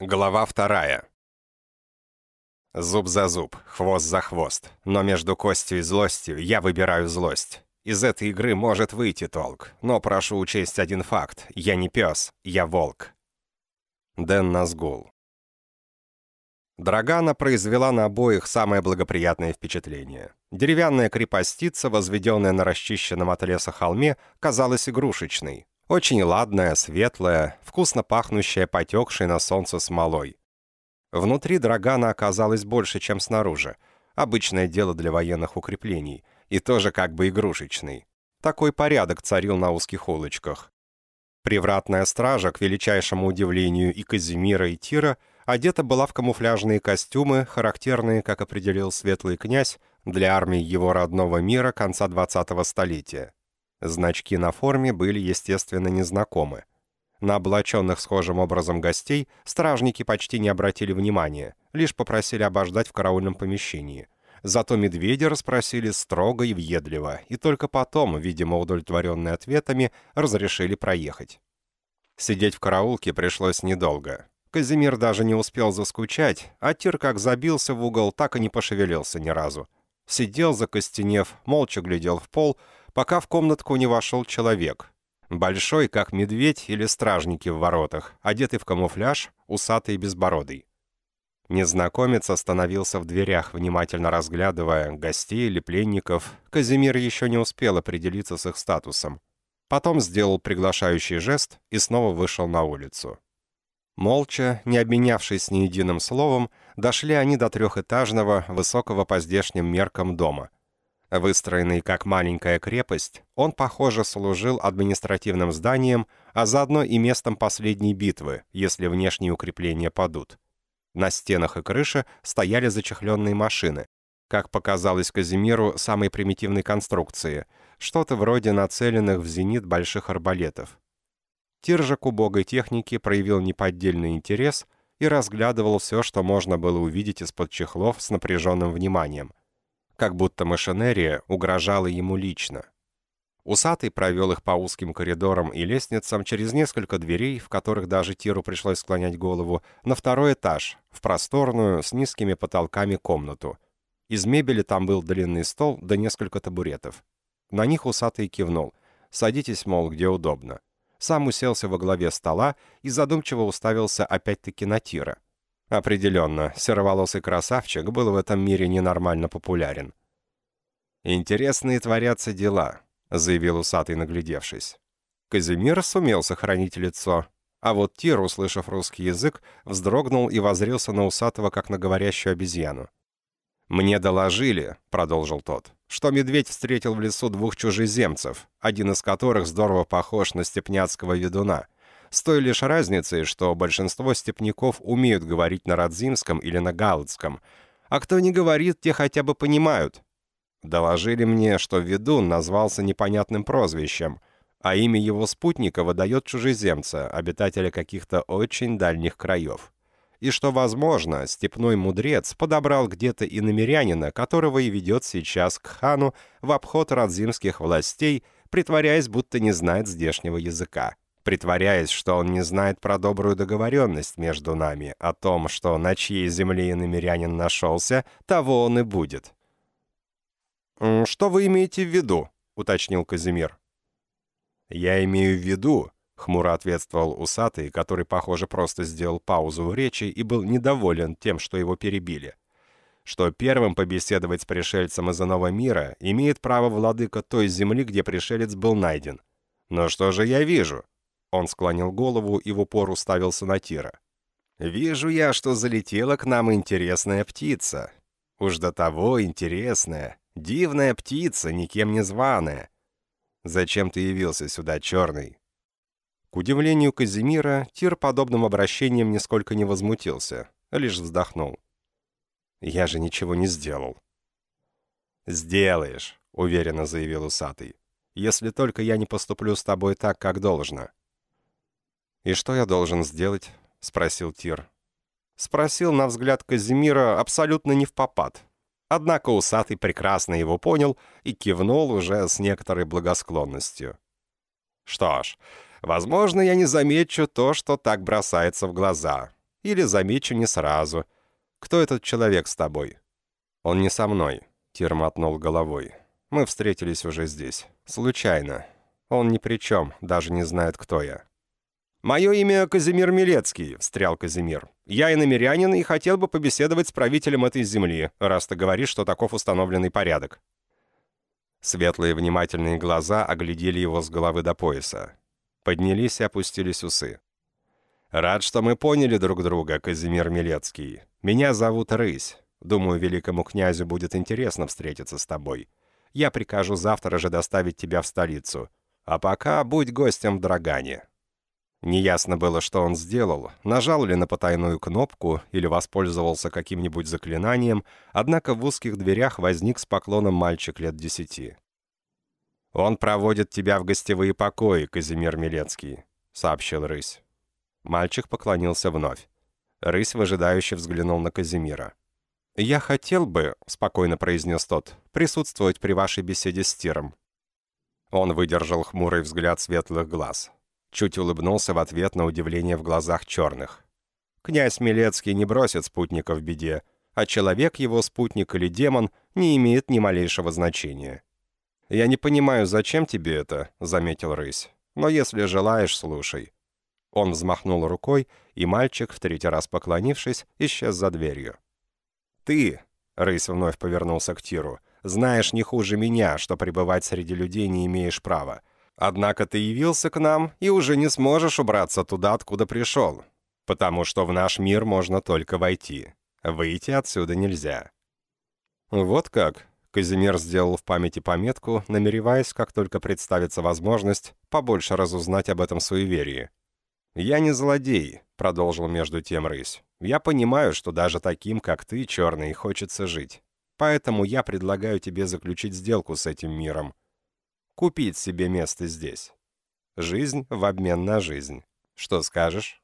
Глава вторая. Зуб за зуб, хвост за хвост. Но между костью и злостью я выбираю злость. Из этой игры может выйти толк, но прошу учесть один факт. Я не пес, я волк. Дэн Назгул. Драгана произвела на обоих самое благоприятное впечатление. Деревянная крепостица, возведенная на расчищенном от леса холме, казалась игрушечной, очень ладная, светлая, вкусно пахнущая потекшей на солнце смолой. Внутри драгана оказалось больше, чем снаружи. Обычное дело для военных укреплений. И тоже как бы игрушечный. Такой порядок царил на узких улочках. Привратная стража, к величайшему удивлению и Казимира, и Тира, одета была в камуфляжные костюмы, характерные, как определил светлый князь, для армии его родного мира конца 20-го столетия. Значки на форме были, естественно, незнакомы. На облаченных схожим образом гостей стражники почти не обратили внимания, лишь попросили обождать в караульном помещении. Зато медведи расспросили строго и въедливо, и только потом, видимо, удовлетворенные ответами, разрешили проехать. Сидеть в караулке пришлось недолго. Казимир даже не успел заскучать, а Тир как забился в угол, так и не пошевелился ни разу. Сидел, закостенев, молча глядел в пол, пока в комнатку не вошел человек. Большой, как медведь или стражники в воротах, одетый в камуфляж, усатый и безбородый. Незнакомец остановился в дверях, внимательно разглядывая гостей или пленников. Казимир еще не успел определиться с их статусом. Потом сделал приглашающий жест и снова вышел на улицу. Молча, не обменявшись ни единым словом, дошли они до трехэтажного, высокого по здешним меркам дома — Выстроенный как маленькая крепость, он, похоже, служил административным зданием, а заодно и местом последней битвы, если внешние укрепления падут. На стенах и крыше стояли зачехленные машины, как показалось Казимиру, самой примитивной конструкции, что-то вроде нацеленных в зенит больших арбалетов. Тир к убогой технике проявил неподдельный интерес и разглядывал все, что можно было увидеть из-под чехлов с напряженным вниманием как будто машинерия угрожала ему лично. Усатый провел их по узким коридорам и лестницам через несколько дверей, в которых даже Тиру пришлось склонять голову, на второй этаж, в просторную, с низкими потолками комнату. Из мебели там был длинный стол да несколько табуретов. На них Усатый кивнул. «Садитесь, мол, где удобно». Сам уселся во главе стола и задумчиво уставился опять-таки на Тира. Определенно, сероволосый красавчик был в этом мире ненормально популярен. «Интересные творятся дела», — заявил усатый, наглядевшись. Казимир сумел сохранить лицо, а вот Тир, услышав русский язык, вздрогнул и возрился на усатого, как на говорящую обезьяну. «Мне доложили», — продолжил тот, — «что медведь встретил в лесу двух чужеземцев, один из которых здорово похож на степняцкого ведуна — с той лишь разницей, что большинство степняков умеют говорить на радзимском или на галицком, а кто не говорит, те хотя бы понимают. Доложили мне, что ведун назвался непонятным прозвищем, а имя его спутника выдает чужеземца, обитателя каких-то очень дальних краев. И что, возможно, степной мудрец подобрал где-то и намерянина, которого и ведет сейчас к хану в обход радзимских властей, притворяясь, будто не знает здешнего языка притворяясь, что он не знает про добрую договоренность между нами, о том, что на чьей земле иномерянин нашелся, того он и будет. «Что вы имеете в виду?» — уточнил Казимир. «Я имею в виду», — хмуро ответствовал усатый, который, похоже, просто сделал паузу в речи и был недоволен тем, что его перебили, что первым побеседовать с пришельцем из иного мира имеет право владыка той земли, где пришелец был найден. Но что же я вижу? Он склонил голову и в упор уставился на Тира. «Вижу я, что залетела к нам интересная птица. Уж до того интересная, дивная птица, никем не званая. Зачем ты явился сюда, черный?» К удивлению Казимира, Тир подобным обращением нисколько не возмутился, лишь вздохнул. «Я же ничего не сделал». «Сделаешь», — уверенно заявил усатый, «если только я не поступлю с тобой так, как должно». «И что я должен сделать?» — спросил Тир. Спросил, на взгляд Казимира, абсолютно не в попад. Однако усатый прекрасно его понял и кивнул уже с некоторой благосклонностью. «Что ж, возможно, я не замечу то, что так бросается в глаза. Или замечу не сразу. Кто этот человек с тобой?» «Он не со мной», — Тир мотнул головой. «Мы встретились уже здесь. Случайно. Он ни при чем, даже не знает, кто я». «Мое имя Казимир Милецкий», — встрял Казимир. «Я иномерянин и хотел бы побеседовать с правителем этой земли, раз ты говоришь, что таков установленный порядок». Светлые внимательные глаза оглядели его с головы до пояса. Поднялись и опустились усы. «Рад, что мы поняли друг друга, Казимир Милецкий. Меня зовут Рысь. Думаю, великому князю будет интересно встретиться с тобой. Я прикажу завтра же доставить тебя в столицу. А пока будь гостем в Драгане». Неясно было, что он сделал, нажал ли на потайную кнопку или воспользовался каким-нибудь заклинанием, однако в узких дверях возник с поклоном мальчик лет десяти. «Он проводит тебя в гостевые покои, Казимир Милецкий», — сообщил Рысь. Мальчик поклонился вновь. Рысь выжидающе взглянул на Казимира. «Я хотел бы», — спокойно произнес тот, — «присутствовать при вашей беседе с Тиром». Он выдержал хмурый взгляд светлых глаз. Чуть улыбнулся в ответ на удивление в глазах черных. Князь Милецкий не бросит спутника в беде, а человек его спутник или демон не имеет ни малейшего значения. «Я не понимаю, зачем тебе это», — заметил рысь. «Но если желаешь, слушай». Он взмахнул рукой, и мальчик, в третий раз поклонившись, исчез за дверью. «Ты», — рысь вновь повернулся к Тиру, — «знаешь не хуже меня, что пребывать среди людей не имеешь права. Однако ты явился к нам и уже не сможешь убраться туда, откуда пришел, потому что в наш мир можно только войти. Выйти отсюда нельзя». «Вот как?» — Казимир сделал в памяти пометку, намереваясь, как только представится возможность, побольше разузнать об этом суеверии. «Я не злодей», — продолжил между тем рысь. «Я понимаю, что даже таким, как ты, черный, хочется жить. Поэтому я предлагаю тебе заключить сделку с этим миром купить себе место здесь. Жизнь в обмен на жизнь. Что скажешь?»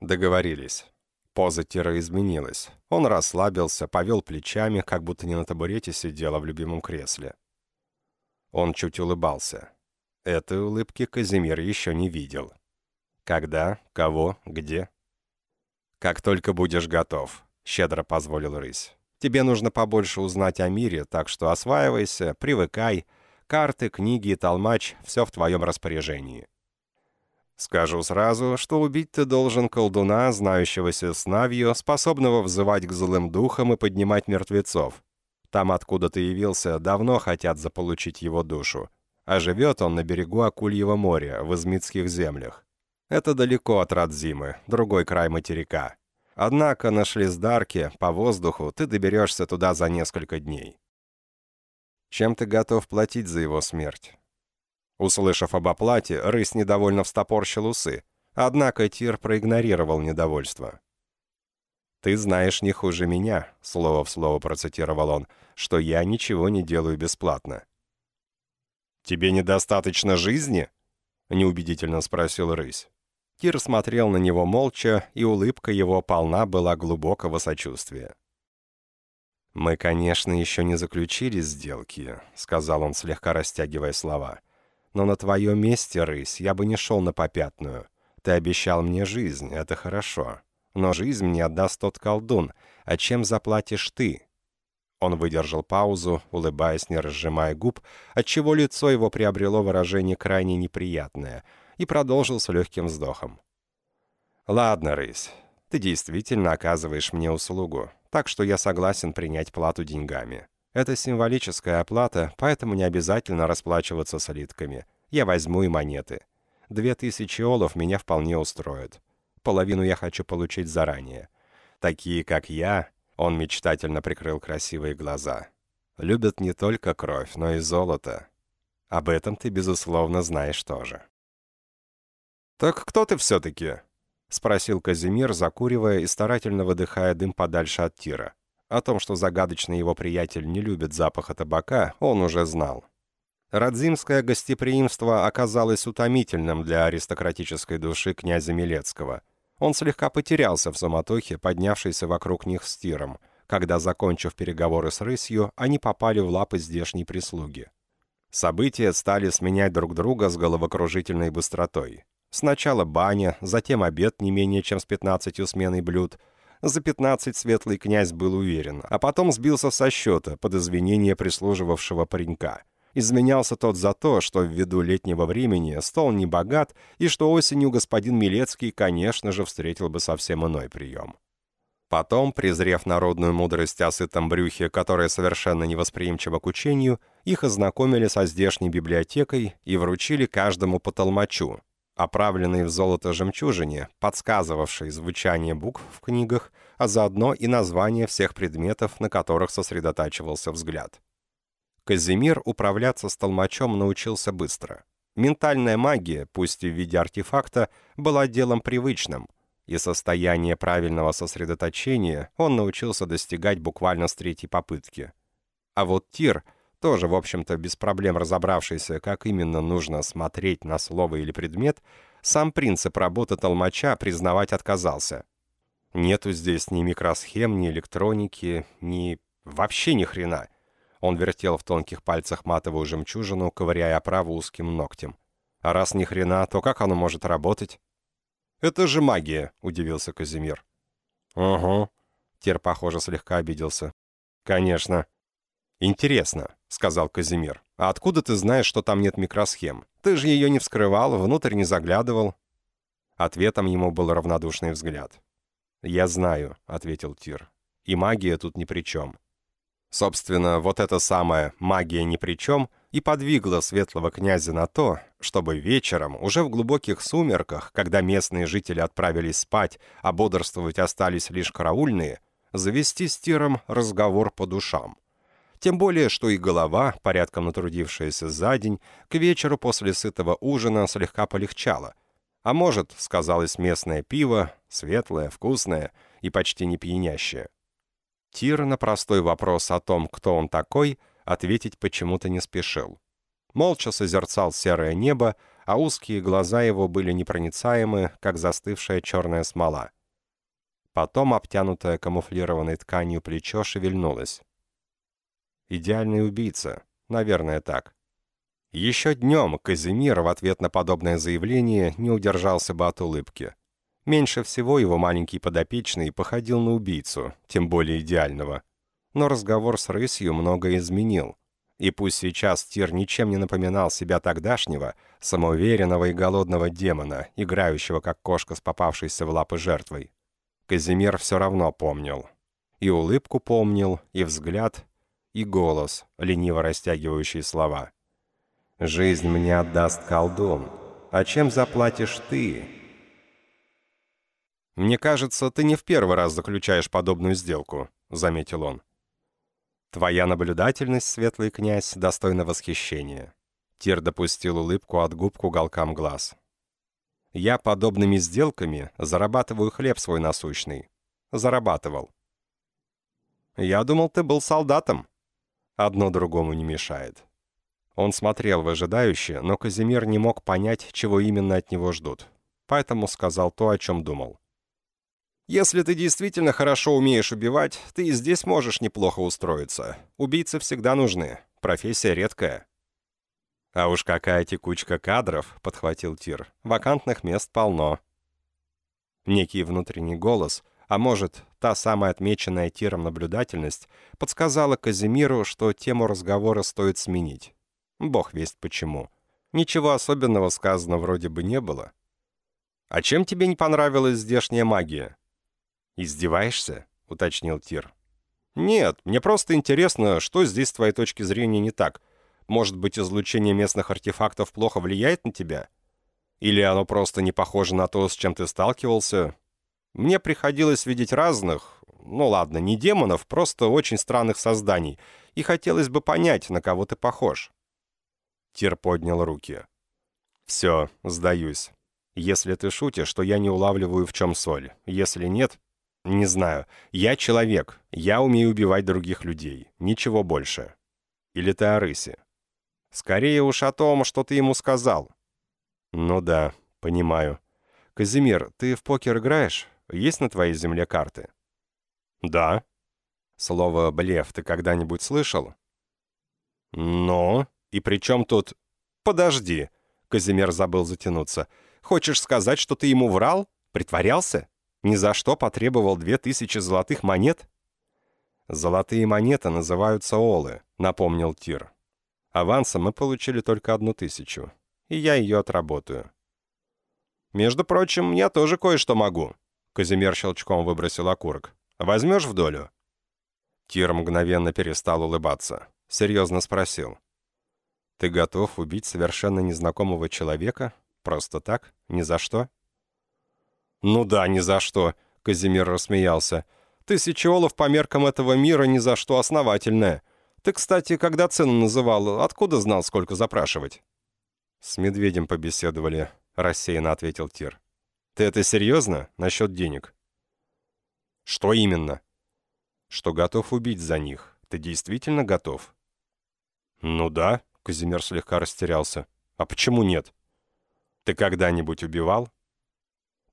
Договорились. Поза Тира изменилась. Он расслабился, повел плечами, как будто не на табурете сидел, а в любимом кресле. Он чуть улыбался. Этой улыбки Казимир еще не видел. Когда, кого, где? «Как только будешь готов», — щедро позволил рысь. «Тебе нужно побольше узнать о мире, так что осваивайся, привыкай, Карты, книги и толмач — все в твоем распоряжении. Скажу сразу, что убить ты должен колдуна, знающегося с Навью, способного взывать к злым духам и поднимать мертвецов. Там, откуда ты явился, давно хотят заполучить его душу. А живет он на берегу Акульего моря, в Измитских землях. Это далеко от Радзимы, другой край материка. Однако на шлиздарке, по воздуху, ты доберешься туда за несколько дней. Чем ты готов платить за его смерть?» Услышав об оплате, рысь недовольно встопорщил усы, однако Тир проигнорировал недовольство. «Ты знаешь не хуже меня», — слово в слово процитировал он, «что я ничего не делаю бесплатно». «Тебе недостаточно жизни?» — неубедительно спросил рысь. Тир смотрел на него молча, и улыбка его полна была глубокого сочувствия. «Мы, конечно, еще не заключили сделки», — сказал он, слегка растягивая слова. «Но на твоем месте, рысь, я бы не шел на попятную. Ты обещал мне жизнь, это хорошо. Но жизнь мне отдаст тот колдун, а чем заплатишь ты?» Он выдержал паузу, улыбаясь, не разжимая губ, отчего лицо его приобрело выражение крайне неприятное, и продолжил с легким вздохом. «Ладно, рысь, ты действительно оказываешь мне услугу так что я согласен принять плату деньгами. Это символическая оплата, поэтому не обязательно расплачиваться слитками. Я возьму и монеты. Две тысячи олов меня вполне устроят. Половину я хочу получить заранее. Такие, как я, он мечтательно прикрыл красивые глаза. Любят не только кровь, но и золото. Об этом ты, безусловно, знаешь тоже. «Так кто ты все-таки?» — спросил Казимир, закуривая и старательно выдыхая дым подальше от тира. О том, что загадочный его приятель не любит запаха табака, он уже знал. Радзимское гостеприимство оказалось утомительным для аристократической души князя Милецкого. Он слегка потерялся в суматохе, поднявшейся вокруг них с тиром, когда, закончив переговоры с рысью, они попали в лапы здешней прислуги. События стали сменять друг друга с головокружительной быстротой. Сначала баня, затем обед не менее чем с 15 сменой блюд. За 15 светлый князь был уверен, а потом сбился со счета под извинение прислуживавшего паренька. Изменялся тот за то, что ввиду летнего времени стол не богат, и что осенью господин Милецкий, конечно же, встретил бы совсем иной прием. Потом, презрев народную мудрость о сытом брюхе, которая совершенно невосприимчива к учению, их ознакомили со здешней библиотекой и вручили каждому по толмачу, оправленной в золото жемчужине, подсказывавшей звучание букв в книгах, а заодно и название всех предметов, на которых сосредотачивался взгляд. Казимир управляться с толмачом научился быстро. Ментальная магия, пусть и в виде артефакта, была делом привычным, и состояние правильного сосредоточения он научился достигать буквально с третьей попытки. А вот Тир, тоже, в общем-то, без проблем разобравшийся, как именно нужно смотреть на слово или предмет, сам принцип работы толмача признавать отказался. Нету здесь ни микросхем, ни электроники, ни... вообще ни хрена — он вертел в тонких пальцах матовую жемчужину, ковыряя оправу узким ногтем. «А раз ни хрена, то как оно может работать?» «Это же магия», — удивился Казимир. «Угу». Тер, похоже, слегка обиделся. «Конечно». «Интересно», — сказал Казимир. «А откуда ты знаешь, что там нет микросхем? Ты же ее не вскрывал, внутрь не заглядывал». Ответом ему был равнодушный взгляд. «Я знаю», — ответил Тир. «И магия тут ни при чем. Собственно, вот эта самая «магия ни при чем» и подвигла светлого князя на то, чтобы вечером, уже в глубоких сумерках, когда местные жители отправились спать, а бодрствовать остались лишь караульные, завести с Тиром разговор по душам. Тем более, что и голова, порядком натрудившаяся за день, к вечеру после сытого ужина слегка полегчала. А может, сказалось местное пиво, светлое, вкусное и почти не пьянящее. Тир на простой вопрос о том, кто он такой, ответить почему-то не спешил. Молча созерцал серое небо, а узкие глаза его были непроницаемы, как застывшая черная смола. Потом обтянутое камуфлированной тканью плечо шевельнулось. Идеальный убийца, наверное, так. Еще днем Казимир в ответ на подобное заявление не удержался бы от улыбки. Меньше всего его маленький подопечный походил на убийцу, тем более идеального. Но разговор с рысью многое изменил. И пусть сейчас Тир ничем не напоминал себя тогдашнего, самоуверенного и голодного демона, играющего как кошка с попавшейся в лапы жертвой, Казимир все равно помнил. И улыбку помнил, и взгляд, и голос, лениво растягивающий слова. «Жизнь мне отдаст колдун. А чем заплатишь ты?» «Мне кажется, ты не в первый раз заключаешь подобную сделку», — заметил он. «Твоя наблюдательность, светлый князь, достойна восхищения». Тир допустил улыбку от губ к уголкам глаз. «Я подобными сделками зарабатываю хлеб свой насущный. Зарабатывал». «Я думал, ты был солдатом». Одно другому не мешает. Он смотрел выжидающе, но Казимир не мог понять, чего именно от него ждут. Поэтому сказал то, о чем думал. Если ты действительно хорошо умеешь убивать, ты и здесь можешь неплохо устроиться. Убийцы всегда нужны. Профессия редкая». «А уж какая текучка кадров», — подхватил Тир. «Вакантных мест полно». Некий внутренний голос, а может, та самая отмеченная Тиром наблюдательность, подсказала Казимиру, что тему разговора стоит сменить. Бог весть почему. Ничего особенного сказано вроде бы не было. «А чем тебе не понравилась здешняя магия?» «Издеваешься?» — уточнил Тир. «Нет, мне просто интересно, что здесь с твоей точки зрения не так. Может быть, излучение местных артефактов плохо влияет на тебя? Или оно просто не похоже на то, с чем ты сталкивался? Мне приходилось видеть разных, ну ладно, не демонов, просто очень странных созданий, и хотелось бы понять, на кого ты похож». Тир поднял руки. «Все, сдаюсь. Если ты шутишь, то я не улавливаю, в чем соль. Если нет, не знаю. Я человек. Я умею убивать других людей. Ничего больше. Или ты о рысе? Скорее уж о том, что ты ему сказал. Ну да, понимаю. Казимир, ты в покер играешь? Есть на твоей земле карты? Да. Слово «блеф» ты когда-нибудь слышал? Но? И при чем тут... Подожди. Казимир забыл затянуться. Хочешь сказать, что ты ему врал? Притворялся? Ни за что потребовал две тысячи золотых монет?» «Золотые монеты называются олы», — напомнил Тир. «Аванса мы получили только одну тысячу, и я ее отработаю». «Между прочим, я тоже кое-что могу», — Казимир щелчком выбросил окурок. «Возьмешь в долю?» Тир мгновенно перестал улыбаться. Серьезно спросил. «Ты готов убить совершенно незнакомого человека? Просто так? Ни за что?» «Ну да, ни за что», — Казимир рассмеялся. «Тысяча олов по меркам этого мира ни за что основательная. Ты, кстати, когда цену называл, откуда знал, сколько запрашивать?» «С медведем побеседовали», — рассеянно ответил Тир. «Ты это серьезно? Насчет денег?» «Что именно?» «Что готов убить за них. Ты действительно готов?» «Ну да», — Казимир слегка растерялся. «А почему нет?» «Ты когда-нибудь убивал?»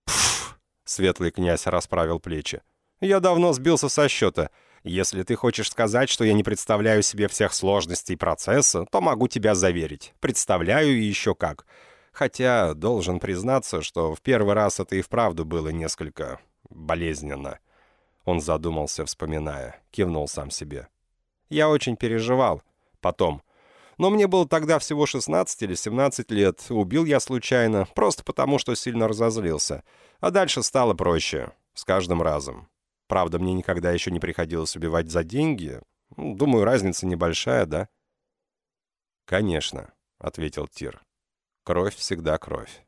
«Пф!» — светлый князь расправил плечи. «Я давно сбился со счета. Если ты хочешь сказать, что я не представляю себе всех сложностей процесса, то могу тебя заверить. Представляю и еще как. Хотя должен признаться, что в первый раз это и вправду было несколько болезненно». Он задумался, вспоминая, кивнул сам себе. «Я очень переживал. Потом. Но мне было тогда всего 16 или 17 лет. Убил я случайно, просто потому, что сильно разозлился. А дальше стало проще. С каждым разом. Правда, мне никогда еще не приходилось убивать за деньги. Думаю, разница небольшая, да?» «Конечно», — ответил Тир. «Кровь всегда кровь».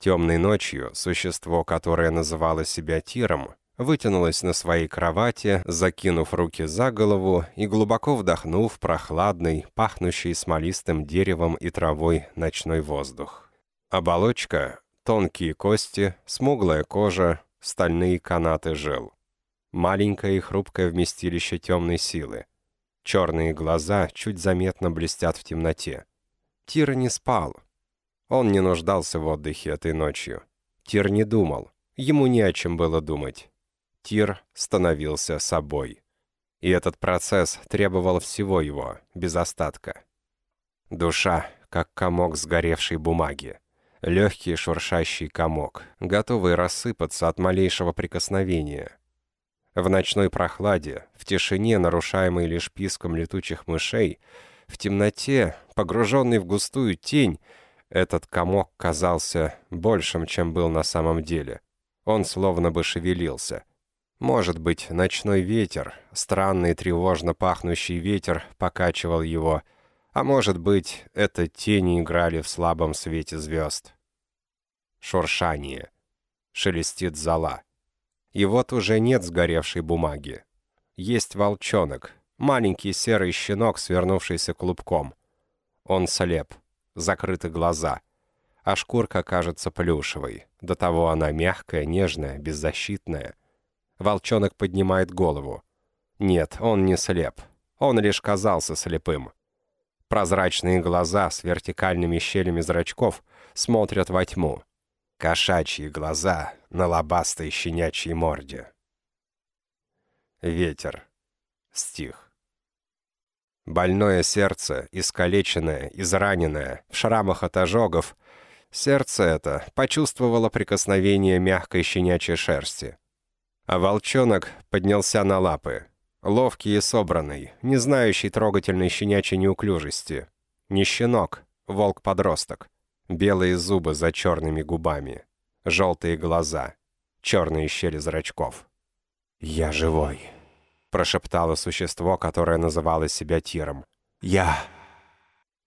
Темной ночью существо, которое называло себя Тиром, вытянулась на своей кровати, закинув руки за голову и глубоко вдохнув прохладный, пахнущий смолистым деревом и травой ночной воздух. Оболочка — тонкие кости, смуглая кожа, стальные канаты жил. Маленькое и хрупкое вместилище темной силы. Черные глаза чуть заметно блестят в темноте. Тир не спал. Он не нуждался в отдыхе этой ночью. Тир не думал. Ему не о чем было думать. Тир становился собой. И этот процесс требовал всего его, без остатка. Душа, как комок сгоревшей бумаги. Легкий шуршащий комок, готовый рассыпаться от малейшего прикосновения. В ночной прохладе, в тишине, нарушаемой лишь писком летучих мышей, в темноте, погруженный в густую тень, этот комок казался большим, чем был на самом деле. Он словно бы шевелился — может быть, ночной ветер, странный тревожно пахнущий ветер, покачивал его, а может быть, это тени играли в слабом свете звезд. Шуршание. Шелестит зола. И вот уже нет сгоревшей бумаги. Есть волчонок, маленький серый щенок, свернувшийся клубком. Он слеп, закрыты глаза, а шкурка кажется плюшевой. До того она мягкая, нежная, беззащитная — Волчонок поднимает голову. Нет, он не слеп. Он лишь казался слепым. Прозрачные глаза с вертикальными щелями зрачков смотрят во тьму. Кошачьи глаза на лобастой щенячьей морде. Ветер. Стих. Больное сердце, искалеченное, израненное, в шрамах от ожогов, сердце это почувствовало прикосновение мягкой щенячьей шерсти. А волчонок поднялся на лапы. Ловкий и собранный, не знающий трогательной щенячьей неуклюжести. Не щенок, волк-подросток. Белые зубы за черными губами. Желтые глаза. Черные щели зрачков. «Я живой», — прошептало существо, которое называло себя Тиром. «Я...»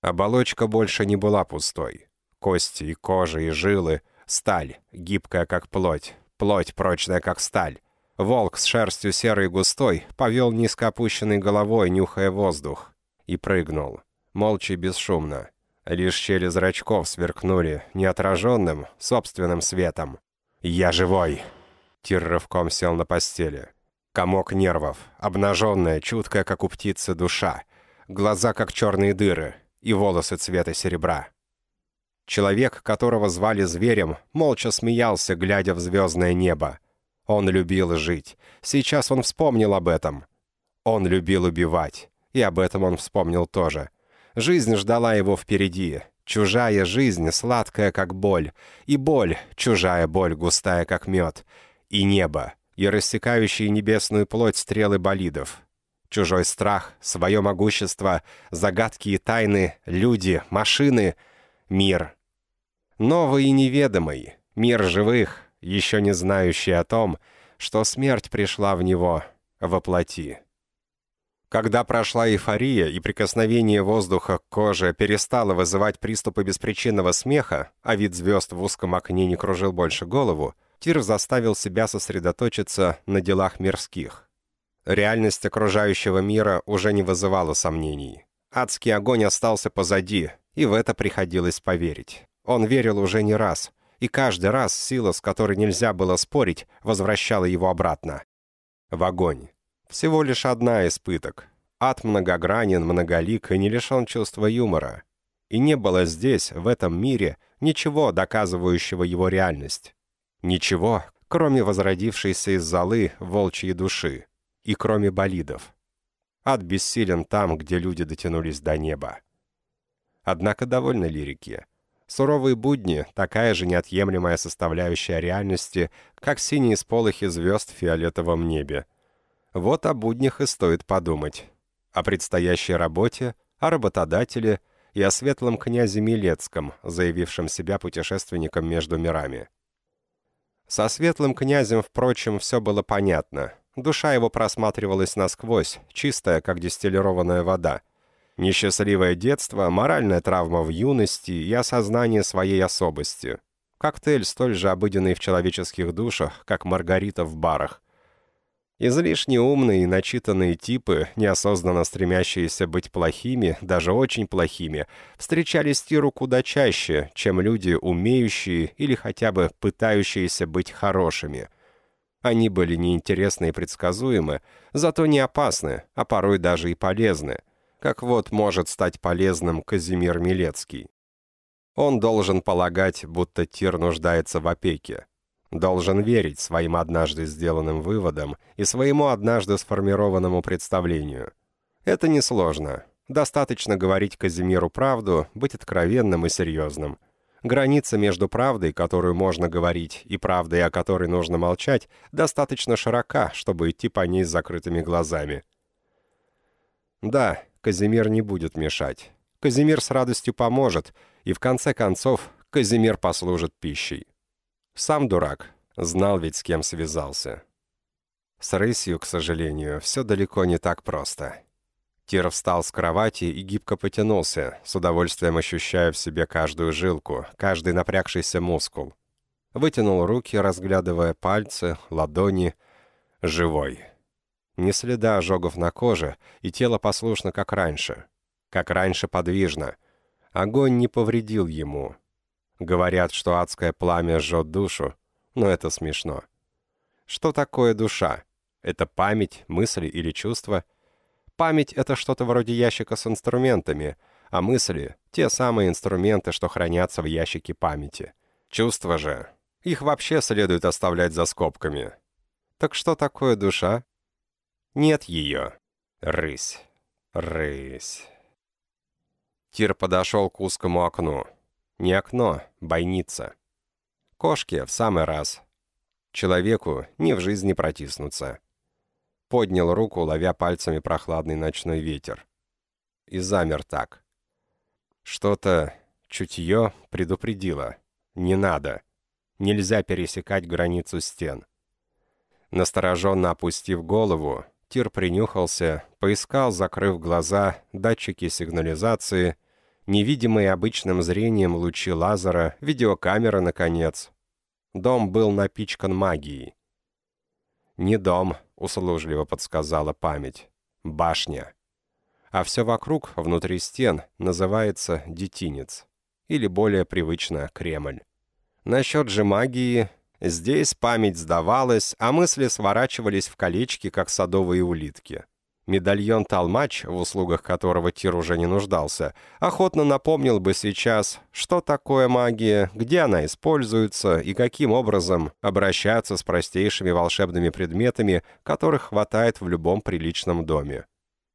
Оболочка больше не была пустой. Кости и кожа и жилы, сталь, гибкая как плоть, плоть прочная как сталь, Волк с шерстью серой густой повел низко опущенной головой, нюхая воздух, и прыгнул. Молча и бесшумно. Лишь щели зрачков сверкнули неотраженным, собственным светом. «Я живой!» Тир рывком сел на постели. Комок нервов, обнаженная, чуткая, как у птицы, душа. Глаза, как черные дыры, и волосы цвета серебра. Человек, которого звали зверем, молча смеялся, глядя в звездное небо. Он любил жить. Сейчас он вспомнил об этом. Он любил убивать. И об этом он вспомнил тоже. Жизнь ждала его впереди. Чужая жизнь, сладкая, как боль. И боль, чужая боль, густая, как мед. И небо, и рассекающие небесную плоть стрелы болидов. Чужой страх, свое могущество, загадки и тайны, люди, машины, мир. Новый и неведомый, мир живых, еще не знающий о том, что смерть пришла в него во плоти. Когда прошла эйфория и прикосновение воздуха к коже перестало вызывать приступы беспричинного смеха, а вид звезд в узком окне не кружил больше голову, Тир заставил себя сосредоточиться на делах мирских. Реальность окружающего мира уже не вызывала сомнений. Адский огонь остался позади, и в это приходилось поверить. Он верил уже не раз, и каждый раз сила, с которой нельзя было спорить, возвращала его обратно. В огонь. Всего лишь одна из пыток. Ад многогранен, многолик и не лишен чувства юмора. И не было здесь, в этом мире, ничего, доказывающего его реальность. Ничего, кроме возродившейся из золы волчьей души. И кроме болидов. Ад бессилен там, где люди дотянулись до неба. Однако довольно лирики. Суровые будни — такая же неотъемлемая составляющая реальности, как синие сполохи звезд в фиолетовом небе — вот о буднях и стоит подумать. О предстоящей работе, о работодателе и о светлом князе Милецком, заявившем себя путешественником между мирами. Со светлым князем, впрочем, все было понятно. Душа его просматривалась насквозь, чистая, как дистиллированная вода. Несчастливое детство, моральная травма в юности и осознание своей особости. Коктейль столь же обыденный в человеческих душах, как маргарита в барах. Излишне умные и начитанные типы, неосознанно стремящиеся быть плохими, даже очень плохими, встречались Тиру куда чаще, чем люди, умеющие или хотя бы пытающиеся быть хорошими. Они были неинтересны и предсказуемы, зато не опасны, а порой даже и полезны. Как вот может стать полезным Казимир Милецкий. Он должен полагать, будто Тир нуждается в опеке. Должен верить своим однажды сделанным выводам и своему однажды сформированному представлению. Это несложно. Достаточно говорить Казимиру правду, быть откровенным и серьезным. Граница между правдой, которую можно говорить, и правдой, о которой нужно молчать, достаточно широка, чтобы идти по ней с закрытыми глазами. Да, Казимир не будет мешать. Казимир с радостью поможет, и в конце концов Казимир послужит пищей. Сам дурак. Знал ведь, с кем связался. С рысью, к сожалению, все далеко не так просто. Тир встал с кровати и гибко потянулся, с удовольствием ощущая в себе каждую жилку, каждый напрягшийся мускул. Вытянул руки, разглядывая пальцы, ладони. Живой. Ни следа ожогов на коже, и тело послушно, как раньше. Как раньше подвижно. Огонь не повредил ему, Говорят, что адское пламя жжет душу, но это смешно. Что такое душа? Это память, мысли или чувства? Память — это что-то вроде ящика с инструментами, а мысли — те самые инструменты, что хранятся в ящике памяти. Чувства же, их вообще следует оставлять за скобками. Так что такое душа? Нет ее. Рысь. Рысь. Тир подошел к узкому окну. Не окно, бойница. Кошке в самый раз. Человеку ни в жизни протиснуться. Поднял руку, ловя пальцами прохладный ночной ветер. И замер так. Что-то, чутье предупредило. Не надо. Нельзя пересекать границу стен. Настороженно опустив голову, Тир принюхался, поискал, закрыв глаза, датчики сигнализации — невидимые обычным зрением лучи лазера, видеокамера, наконец. Дом был напичкан магией. «Не дом», — услужливо подсказала память. «Башня». А все вокруг, внутри стен, называется детинец. Или более привычно Кремль. Насчет же магии... Здесь память сдавалась, а мысли сворачивались в колечки, как садовые улитки. Медальон Талмач, в услугах которого Тир уже не нуждался, охотно напомнил бы сейчас, что такое магия, где она используется и каким образом обращаться с простейшими волшебными предметами, которых хватает в любом приличном доме.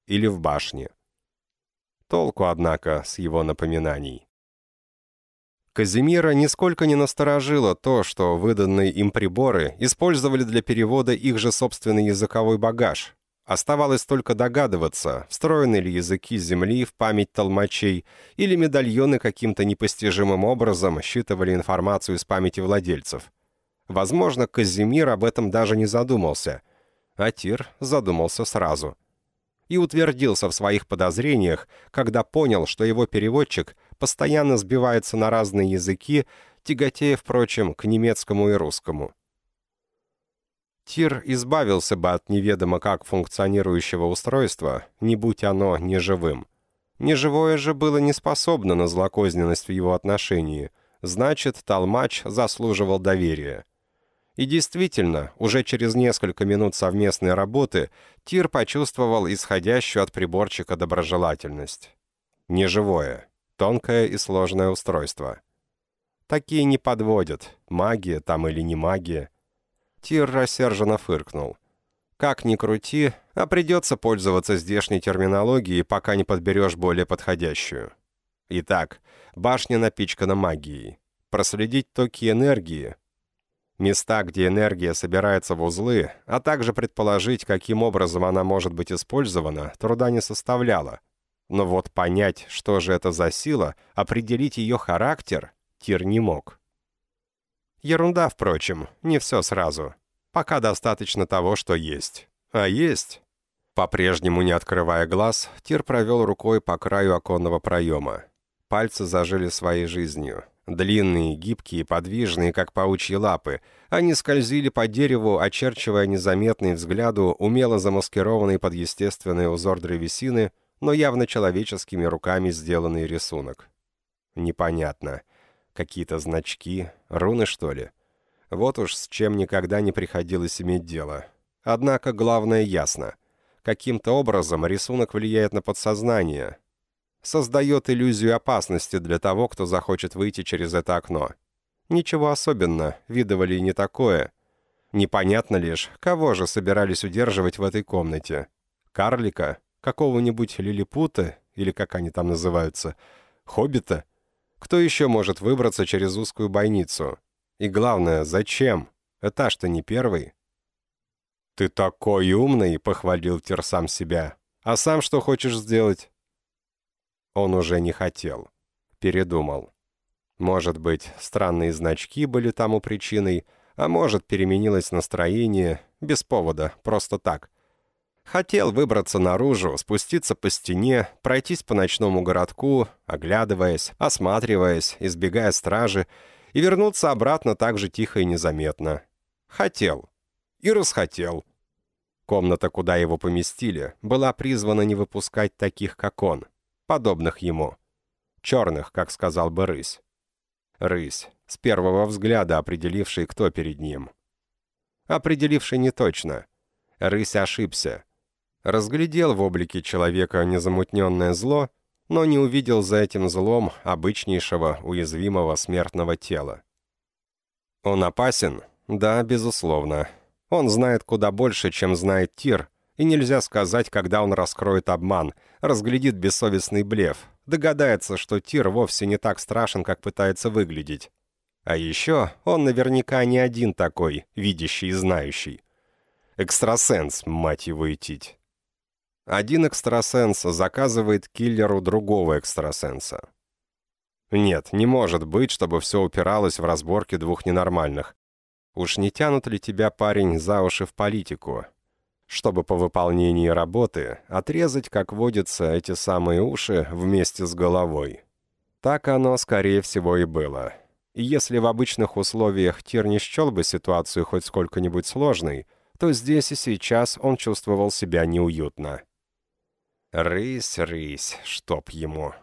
Или в башне. Толку, однако, с его напоминаний. Казимира нисколько не насторожило то, что выданные им приборы использовали для перевода их же собственный языковой багаж. Оставалось только догадываться, встроены ли языки Земли в память толмачей или медальоны каким-то непостижимым образом считывали информацию из памяти владельцев. Возможно, Казимир об этом даже не задумался, а Тир задумался сразу. И утвердился в своих подозрениях, когда понял, что его переводчик постоянно сбивается на разные языки, тяготея, впрочем, к немецкому и русскому. Тир избавился бы от неведомо как функционирующего устройства, не будь оно неживым. Неживое же было не способно на злокозненность в его отношении, значит, Толмач заслуживал доверия. И действительно, уже через несколько минут совместной работы Тир почувствовал исходящую от приборчика доброжелательность. Неживое. Тонкое и сложное устройство. Такие не подводят, магия там или не магия. Тир рассерженно фыркнул. Как ни крути, а придется пользоваться здешней терминологией, пока не подберешь более подходящую. Итак, башня напичкана магией. Проследить токи энергии, места, где энергия собирается в узлы, а также предположить, каким образом она может быть использована, труда не составляло. Но вот понять, что же это за сила, определить ее характер, Тир не мог. Ерунда, впрочем, не все сразу. Пока достаточно того, что есть. А есть... По-прежнему не открывая глаз, Тир провел рукой по краю оконного проема. Пальцы зажили своей жизнью. Длинные, гибкие, подвижные, как паучьи лапы. Они скользили по дереву, очерчивая незаметный взгляду умело замаскированный под естественный узор древесины но явно человеческими руками сделанный рисунок. Непонятно. Какие-то значки, руны, что ли? Вот уж с чем никогда не приходилось иметь дело. Однако главное ясно. Каким-то образом рисунок влияет на подсознание. Создает иллюзию опасности для того, кто захочет выйти через это окно. Ничего особенно, видывали и не такое. Непонятно лишь, кого же собирались удерживать в этой комнате. Карлика какого-нибудь лилипута, или как они там называются, хоббита? Кто еще может выбраться через узкую бойницу? И главное, зачем? Этаж-то не первый. «Ты такой умный!» — похвалил Тир сам себя. «А сам что хочешь сделать?» Он уже не хотел. Передумал. Может быть, странные значки были тому причиной, а может, переменилось настроение, без повода, просто так — Хотел выбраться наружу, спуститься по стене, пройтись по ночному городку, оглядываясь, осматриваясь, избегая стражи, и вернуться обратно так же тихо и незаметно. Хотел. И расхотел. Комната, куда его поместили, была призвана не выпускать таких, как он, подобных ему. Черных, как сказал бы рысь. Рысь, с первого взгляда определивший, кто перед ним. Определивший не точно. Рысь ошибся разглядел в облике человека незамутненное зло, но не увидел за этим злом обычнейшего уязвимого смертного тела. Он опасен? Да, безусловно. Он знает куда больше, чем знает Тир, и нельзя сказать, когда он раскроет обман, разглядит бессовестный блеф, догадается, что Тир вовсе не так страшен, как пытается выглядеть. А еще он наверняка не один такой, видящий и знающий. Экстрасенс, мать его идтить. Один экстрасенс заказывает киллеру другого экстрасенса. Нет, не может быть, чтобы все упиралось в разборки двух ненормальных. Уж не тянут ли тебя, парень, за уши в политику? Чтобы по выполнении работы отрезать, как водится, эти самые уши вместе с головой. Так оно, скорее всего, и было. И если в обычных условиях Тир не счел бы ситуацию хоть сколько-нибудь сложной, то здесь и сейчас он чувствовал себя неуютно. Рысь, рысь, чтоб ему.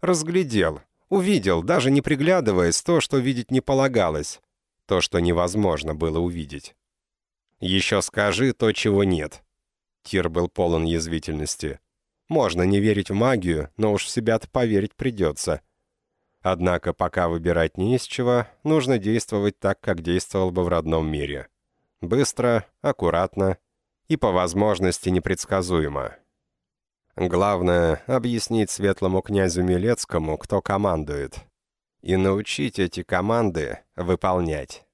Разглядел, увидел, даже не приглядываясь, то, что видеть не полагалось. То, что невозможно было увидеть. «Еще скажи то, чего нет». Тир был полон язвительности. «Можно не верить в магию, но уж в себя-то поверить придется». Однако пока выбирать не из чего, нужно действовать так, как действовал бы в родном мире. Быстро, аккуратно и по возможности непредсказуемо. Главное — объяснить светлому князю Милецкому, кто командует. и научить эти команды выполнять.